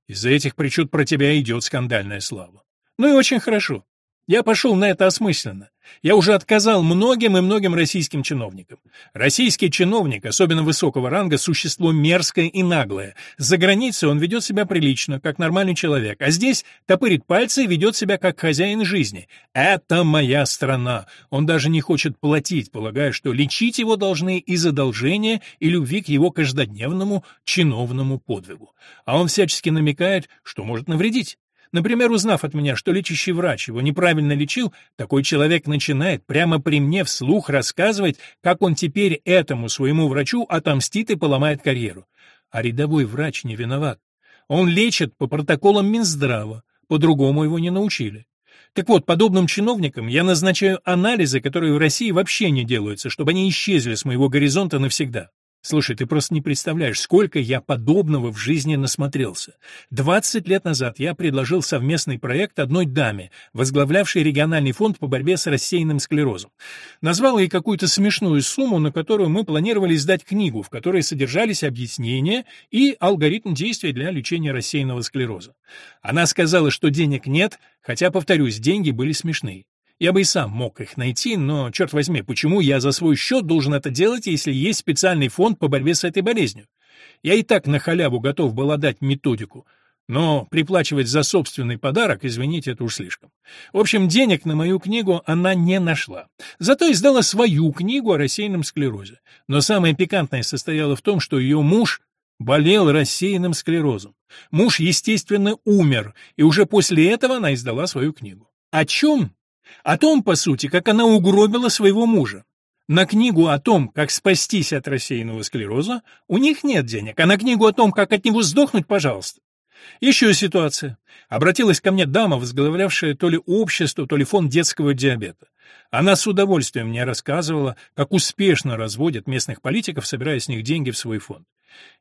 Speaker 1: Из-за этих причуд про тебя идет скандальная слава. Ну и очень хорошо. Я пошел на это осмысленно. Я уже отказал многим и многим российским чиновникам. Российский чиновник, особенно высокого ранга, существо мерзкое и наглое. За границей он ведет себя прилично, как нормальный человек, а здесь топырит пальцы и ведет себя как хозяин жизни. Это моя страна. Он даже не хочет платить, полагая, что лечить его должны из одолжения и любви к его каждодневному чиновному подвигу. А он всячески намекает, что может навредить. Например, узнав от меня, что лечащий врач его неправильно лечил, такой человек начинает прямо при мне вслух рассказывать, как он теперь этому своему врачу отомстит и поломает карьеру. А рядовой врач не виноват. Он лечит по протоколам Минздрава, по-другому его не научили. Так вот, подобным чиновникам я назначаю анализы, которые в России вообще не делаются, чтобы они исчезли с моего горизонта навсегда. Слушай, ты просто не представляешь, сколько я подобного в жизни насмотрелся. Двадцать лет назад я предложил совместный проект одной даме, возглавлявшей региональный фонд по борьбе с рассеянным склерозом. Назвал ей какую-то смешную сумму, на которую мы планировали издать книгу, в которой содержались объяснения и алгоритм действий для лечения рассеянного склероза. Она сказала, что денег нет, хотя, повторюсь, деньги были смешные. Я бы и сам мог их найти, но, черт возьми, почему я за свой счет должен это делать, если есть специальный фонд по борьбе с этой болезнью? Я и так на халяву готов был отдать методику, но приплачивать за собственный подарок, извините, это уж слишком. В общем, денег на мою книгу она не нашла. Зато издала свою книгу о рассеянном склерозе. Но самое пикантное состояло в том, что ее муж болел рассеянным склерозом. Муж, естественно, умер, и уже после этого она издала свою книгу. О чем? О том, по сути, как она угробила своего мужа. На книгу о том, как спастись от рассеянного склероза, у них нет денег, а на книгу о том, как от него сдохнуть, пожалуйста. Еще ситуация. Обратилась ко мне дама, возглавлявшая то ли общество, то ли фонд детского диабета. Она с удовольствием мне рассказывала, как успешно разводят местных политиков, собирая с них деньги в свой фонд.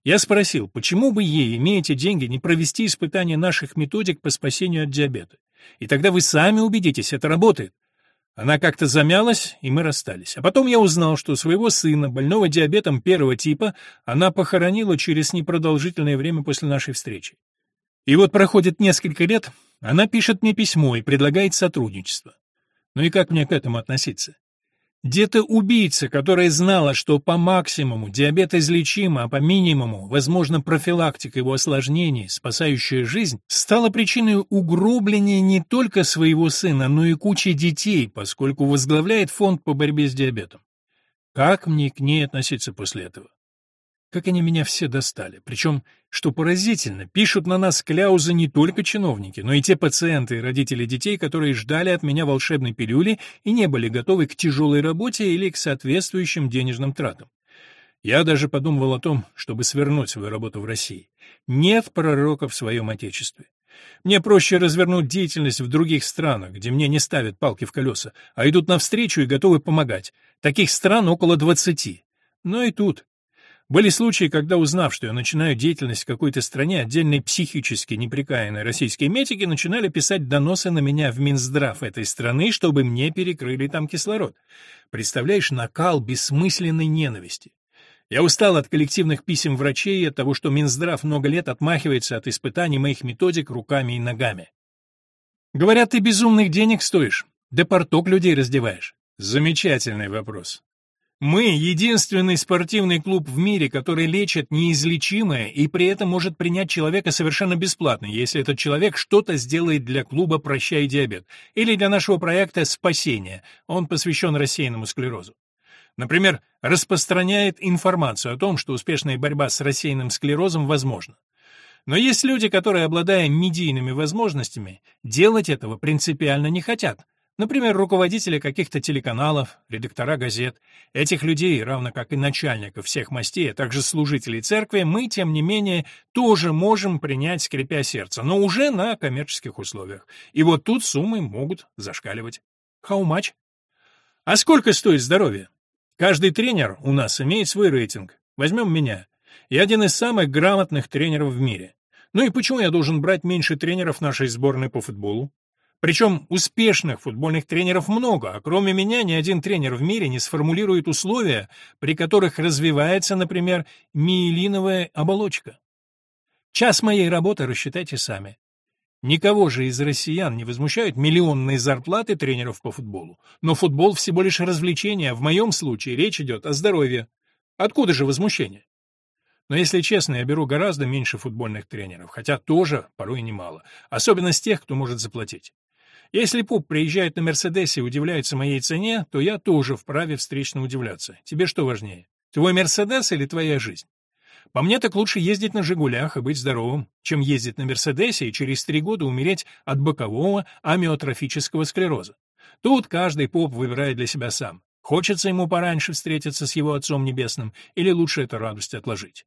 Speaker 1: Я спросил, почему бы ей, имея эти деньги, не провести испытание наших методик по спасению от диабета? И тогда вы сами убедитесь, это работает. Она как-то замялась, и мы расстались. А потом я узнал, что своего сына, больного диабетом первого типа, она похоронила через непродолжительное время после нашей встречи. И вот проходит несколько лет, она пишет мне письмо и предлагает сотрудничество. Ну и как мне к этому относиться? Где-то убийца, которая знала, что по максимуму диабет излечим, а по минимуму возможно профилактика его осложнений, спасающая жизнь, стала причиной угробления не только своего сына, но и кучи детей, поскольку возглавляет фонд по борьбе с диабетом. Как мне к ней относиться после этого? Как они меня все достали. Причем, что поразительно, пишут на нас кляузы не только чиновники, но и те пациенты и родители детей, которые ждали от меня волшебной пилюли и не были готовы к тяжелой работе или к соответствующим денежным тратам. Я даже подумывал о том, чтобы свернуть свою работу в России. Нет пророка в своем отечестве. Мне проще развернуть деятельность в других странах, где мне не ставят палки в колеса, а идут навстречу и готовы помогать. Таких стран около двадцати. Но и тут были случаи, когда, узнав, что я начинаю деятельность в какой-то стране, отдельные психически неприкаянные российские медики начинали писать доносы на меня в Минздрав этой страны, чтобы мне перекрыли там кислород. Представляешь, накал бессмысленной ненависти. Я устал от коллективных писем врачей и от того, что Минздрав много лет отмахивается от испытаний моих методик руками и ногами. Говорят, ты безумных денег стоишь, да порток людей раздеваешь. Замечательный вопрос. Мы — единственный спортивный клуб в мире, который лечит неизлечимое и при этом может принять человека совершенно бесплатно, если этот человек что-то сделает для клуба «Прощай диабет» или для нашего проекта «Спасение». Он посвящен рассеянному склерозу. Например, распространяет информацию о том, что успешная борьба с рассеянным склерозом возможна. Но есть люди, которые, обладая медийными возможностями, делать этого принципиально не хотят, Например, руководители каких-то телеканалов, редактора газет. Этих людей, равно как и начальников всех мастей, а также служителей церкви, мы, тем не менее, тоже можем принять, скрипя сердце, но уже на коммерческих условиях. И вот тут суммы могут зашкаливать. How much? А сколько стоит здоровье? Каждый тренер у нас имеет свой рейтинг. Возьмем меня. Я один из самых грамотных тренеров в мире. Ну и почему я должен брать меньше тренеров нашей сборной по футболу? Причем успешных футбольных тренеров много, а кроме меня ни один тренер в мире не сформулирует условия, при которых развивается, например, миелиновая оболочка. Час моей работы рассчитайте сами. Никого же из россиян не возмущают миллионные зарплаты тренеров по футболу. Но футбол всего лишь развлечение, а в моем случае речь идет о здоровье. Откуда же возмущение? Но если честно, я беру гораздо меньше футбольных тренеров, хотя тоже порой немало, особенно с тех, кто может заплатить. Если Пуп приезжает на Мерседесе и удивляется моей цене, то я тоже вправе встречно удивляться. Тебе что важнее, твой Мерседес или твоя жизнь? По мне так лучше ездить на «Жигулях» и быть здоровым, чем ездить на «Мерседесе» и через три года умереть от бокового амиотрофического склероза. Тут каждый поп выбирает для себя сам. Хочется ему пораньше встретиться с его Отцом Небесным, или лучше эту радость отложить.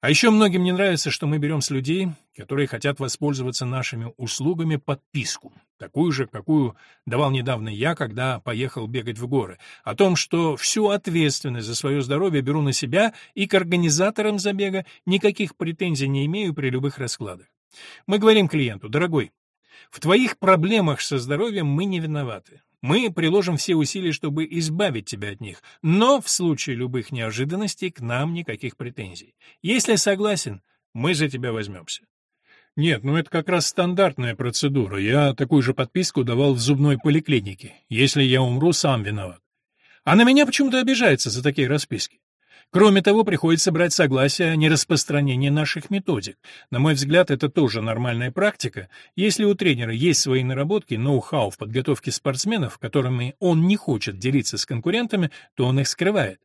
Speaker 1: А еще многим не нравится, что мы берем с людей, которые хотят воспользоваться нашими услугами, подписку, такую же, какую давал недавно я, когда поехал бегать в горы, о том, что всю ответственность за свое здоровье беру на себя и к организаторам забега никаких претензий не имею при любых раскладах. Мы говорим клиенту, дорогой, в твоих проблемах со здоровьем мы не виноваты. Мы приложим все усилия, чтобы избавить тебя от них, но в случае любых неожиданностей к нам никаких претензий. Если согласен, мы за тебя возьмемся. Нет, ну это как раз стандартная процедура. Я такую же подписку давал в зубной поликлинике. Если я умру, сам виноват. А на меня почему-то обижается за такие расписки. Кроме того, приходится брать согласие о нераспространении наших методик. На мой взгляд, это тоже нормальная практика. Если у тренера есть свои наработки, ноу-хау в подготовке спортсменов, которыми он не хочет делиться с конкурентами, то он их скрывает.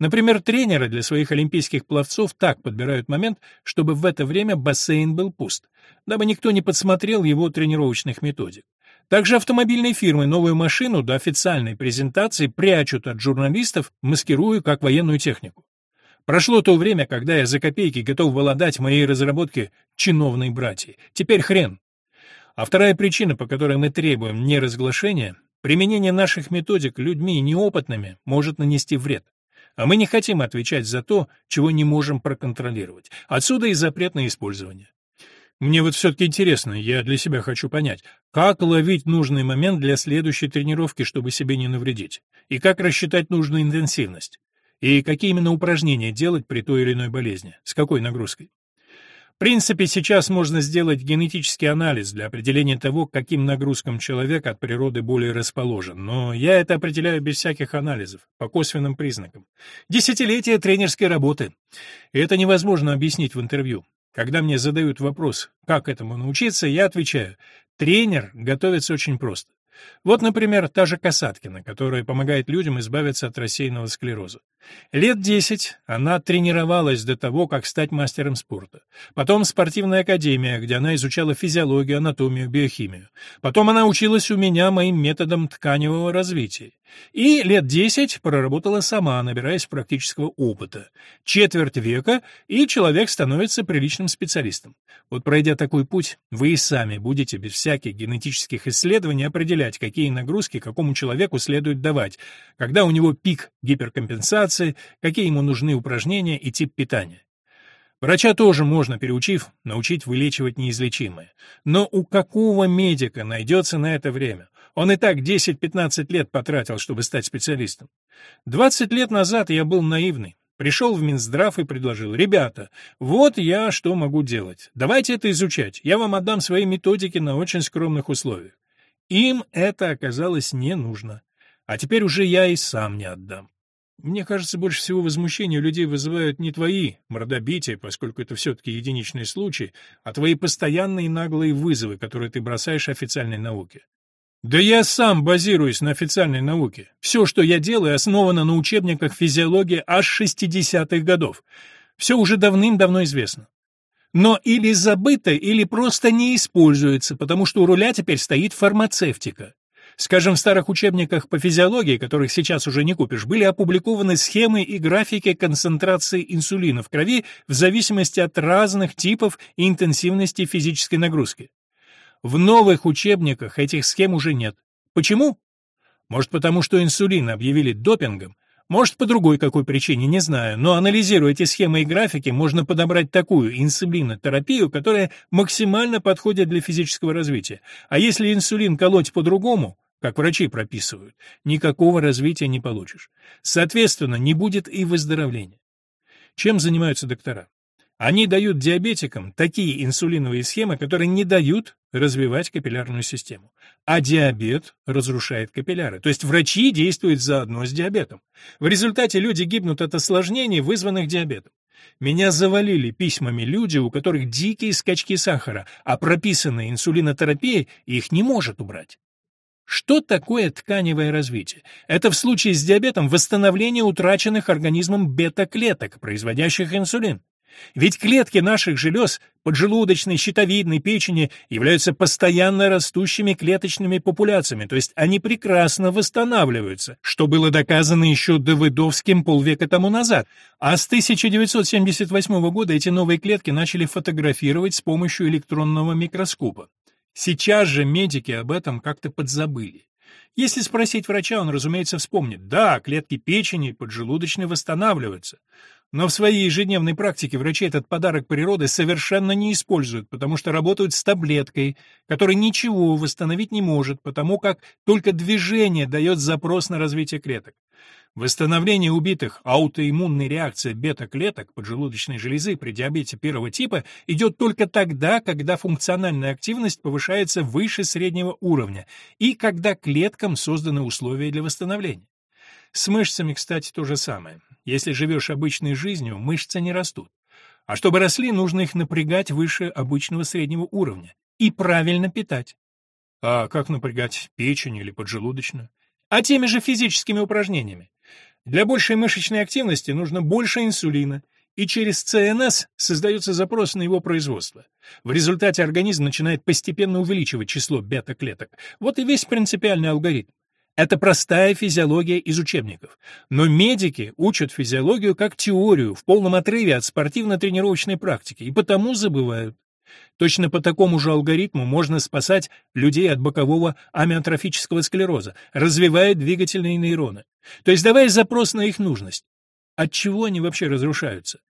Speaker 1: Например, тренеры для своих олимпийских пловцов так подбирают момент, чтобы в это время бассейн был пуст, дабы никто не подсмотрел его тренировочных методик. Также автомобильные фирмы новую машину до официальной презентации прячут от журналистов, маскируя как военную технику. Прошло то время, когда я за копейки готов был отдать моей разработке чиновной братьи. Теперь хрен. А вторая причина, по которой мы требуем неразглашения, применение наших методик людьми неопытными может нанести вред. А мы не хотим отвечать за то, чего не можем проконтролировать. Отсюда и запрет на использование. Мне вот все-таки интересно, я для себя хочу понять, как ловить нужный момент для следующей тренировки, чтобы себе не навредить, и как рассчитать нужную интенсивность. И какие именно упражнения делать при той или иной болезни? С какой нагрузкой? В принципе, сейчас можно сделать генетический анализ для определения того, к каким нагрузкам человек от природы более расположен, но я это определяю без всяких анализов, по косвенным признакам. Десятилетия тренерской работы. Это невозможно объяснить в интервью. Когда мне задают вопрос, как этому научиться, я отвечаю, тренер готовится очень просто. Вот, например, та же Касаткина, которая помогает людям избавиться от рассеянного склероза. Лет десять она тренировалась до того, как стать мастером спорта. Потом спортивная академия, где она изучала физиологию, анатомию, биохимию. Потом она училась у меня моим методом тканевого развития. И лет десять проработала сама, набираясь практического опыта. Четверть века, и человек становится приличным специалистом. Вот пройдя такой путь, вы и сами будете без всяких генетических исследований определять, какие нагрузки какому человеку следует давать, когда у него пик гиперкомпенсации, какие ему нужны упражнения и тип питания. Врача тоже можно, переучив, научить вылечивать неизлечимое. Но у какого медика найдется на это время? Он и так 10-15 лет потратил, чтобы стать специалистом. 20 лет назад я был наивный. Пришел в Минздрав и предложил, ребята, вот я что могу делать. Давайте это изучать. Я вам отдам свои методики на очень скромных условиях. Им это оказалось не нужно. А теперь уже я и сам не отдам. Мне кажется, больше всего возмущения людей вызывают не твои мордобития, поскольку это все-таки единичный случай, а твои постоянные наглые вызовы, которые ты бросаешь официальной науке. Да я сам базируюсь на официальной науке. Все, что я делаю, основано на учебниках физиологии аж 60-х годов. Все уже давным-давно известно. Но или забыто, или просто не используется, потому что у руля теперь стоит фармацевтика. Скажем, в старых учебниках по физиологии, которых сейчас уже не купишь, были опубликованы схемы и графики концентрации инсулина в крови в зависимости от разных типов и интенсивности физической нагрузки. В новых учебниках этих схем уже нет. Почему? Может, потому что инсулин объявили допингом, Может, по другой какой причине, не знаю, но анализируя эти схемы и графики, можно подобрать такую инсулинотерапию, которая максимально подходит для физического развития. А если инсулин колоть по-другому, как врачи прописывают, никакого развития не получишь. Соответственно, не будет и выздоровления. Чем занимаются доктора? Они дают диабетикам такие инсулиновые схемы, которые не дают развивать капиллярную систему. А диабет разрушает капилляры. То есть врачи действуют заодно с диабетом. В результате люди гибнут от осложнений, вызванных диабетом. Меня завалили письмами люди, у которых дикие скачки сахара, а прописанная инсулинотерапия их не может убрать. Что такое тканевое развитие? Это в случае с диабетом восстановление утраченных организмом бета-клеток, производящих инсулин. Ведь клетки наших желез, поджелудочной, щитовидной, печени, являются постоянно растущими клеточными популяциями, то есть они прекрасно восстанавливаются, что было доказано еще Давыдовским полвека тому назад. А с 1978 года эти новые клетки начали фотографировать с помощью электронного микроскопа. Сейчас же медики об этом как-то подзабыли. Если спросить врача, он, разумеется, вспомнит. Да, клетки печени и поджелудочной восстанавливаются. Но в своей ежедневной практике врачи этот подарок природы совершенно не используют, потому что работают с таблеткой, которая ничего восстановить не может, потому как только движение дает запрос на развитие клеток. Восстановление убитых аутоиммунной реакции бета-клеток поджелудочной железы при диабете первого типа идет только тогда, когда функциональная активность повышается выше среднего уровня и когда клеткам созданы условия для восстановления. С мышцами, кстати, то же самое. Если живешь обычной жизнью, мышцы не растут. А чтобы росли, нужно их напрягать выше обычного среднего уровня и правильно питать. А как напрягать печень или поджелудочную? А теми же физическими упражнениями. Для большей мышечной активности нужно больше инсулина, и через ЦНС создается запрос на его производство. В результате организм начинает постепенно увеличивать число бета-клеток. Вот и весь принципиальный алгоритм. Это простая физиология из учебников. Но медики учат физиологию как теорию, в полном отрыве от спортивно-тренировочной практики, и потому забывают. Точно по такому же алгоритму можно спасать людей от бокового амиотрофического склероза, развивая двигательные нейроны. То есть давая запрос на их нужность. От чего они вообще разрушаются?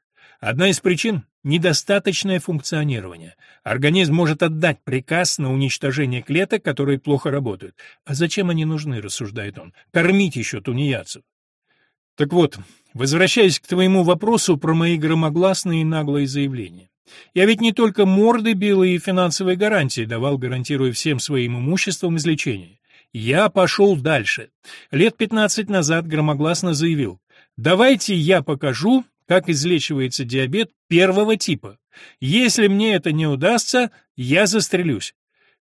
Speaker 1: Одна из причин – недостаточное функционирование. Организм может отдать приказ на уничтожение клеток, которые плохо работают. А зачем они нужны, рассуждает он, кормить еще тунеядцев. Так вот, возвращаясь к твоему вопросу про мои громогласные и наглые заявления. Я ведь не только морды бил и финансовые гарантии давал, гарантируя всем своим имуществом излечение. Я пошел дальше. Лет 15 назад громогласно заявил, давайте я покажу, как излечивается диабет первого типа. Если мне это не удастся, я застрелюсь.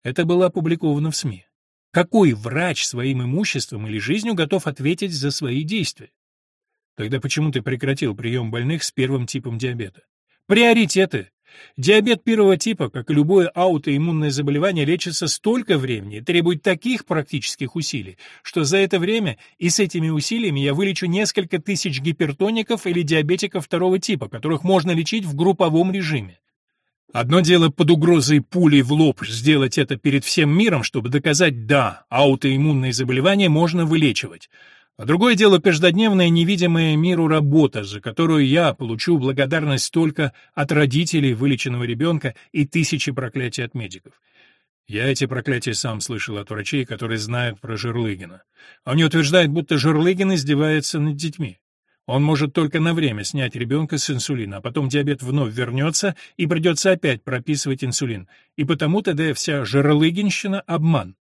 Speaker 1: Это было опубликовано в СМИ. Какой врач своим имуществом или жизнью готов ответить за свои действия? Тогда почему ты прекратил прием больных с первым типом диабета? Приоритеты. Диабет первого типа, как и любое аутоиммунное заболевание, лечится столько времени, требует таких практических усилий, что за это время и с этими усилиями я вылечу несколько тысяч гипертоников или диабетиков второго типа, которых можно лечить в групповом режиме. Одно дело под угрозой пули в лоб сделать это перед всем миром, чтобы доказать «да, аутоиммунные заболевания можно вылечивать». А другое дело каждодневная невидимая миру работа, за которую я получу благодарность только от родителей вылеченного ребенка и тысячи проклятий от медиков. Я эти проклятия сам слышал от врачей, которые знают про Жерлыгина. Они утверждают, будто Жерлыгин издевается над детьми. Он может только на время снять ребенка с инсулина, а потом диабет вновь вернется, и придется опять прописывать инсулин. И потому тогда вся жерлыгинщина — обман.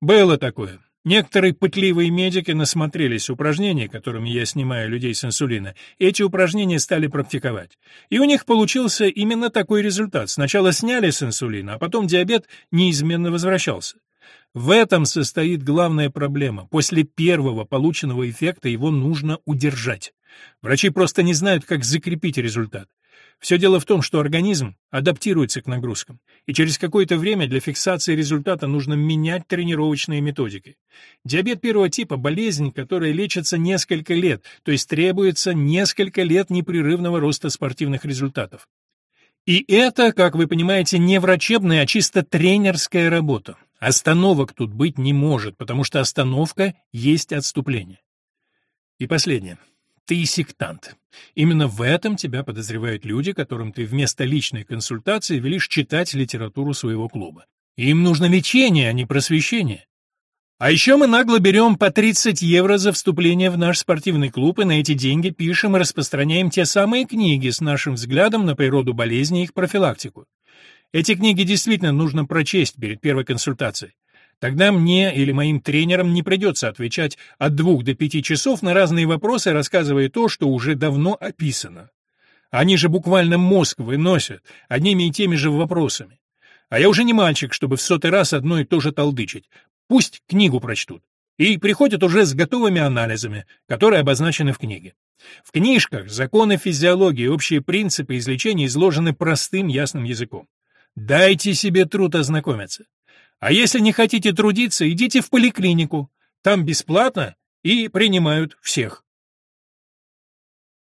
Speaker 1: Было такое. Некоторые пытливые медики насмотрелись упражнений, которыми я снимаю людей с инсулина, эти упражнения стали практиковать. И у них получился именно такой результат. Сначала сняли с инсулина, а потом диабет неизменно возвращался. В этом состоит главная проблема. После первого полученного эффекта его нужно удержать. Врачи просто не знают, как закрепить результат. Все дело в том, что организм адаптируется к нагрузкам, и через какое-то время для фиксации результата нужно менять тренировочные методики. Диабет первого типа – болезнь, которая лечится несколько лет, то есть требуется несколько лет непрерывного роста спортивных результатов. И это, как вы понимаете, не врачебная, а чисто тренерская работа. Остановок тут быть не может, потому что остановка есть отступление. И последнее. Ты сектант. Именно в этом тебя подозревают люди, которым ты вместо личной консультации велишь читать литературу своего клуба. Им нужно лечение, а не просвещение. А еще мы нагло берем по 30 евро за вступление в наш спортивный клуб, и на эти деньги пишем и распространяем те самые книги с нашим взглядом на природу болезни и их профилактику. Эти книги действительно нужно прочесть перед первой консультацией. Тогда мне или моим тренерам не придется отвечать от двух до пяти часов на разные вопросы, рассказывая то, что уже давно описано. Они же буквально мозг выносят одними и теми же вопросами. А я уже не мальчик, чтобы в сотый раз одно и то же толдычить. Пусть книгу прочтут. И приходят уже с готовыми анализами, которые обозначены в книге. В книжках законы физиологии общие принципы излечения изложены простым ясным языком. Дайте себе труд ознакомиться. А если не хотите трудиться, идите в поликлинику. Там бесплатно и принимают всех.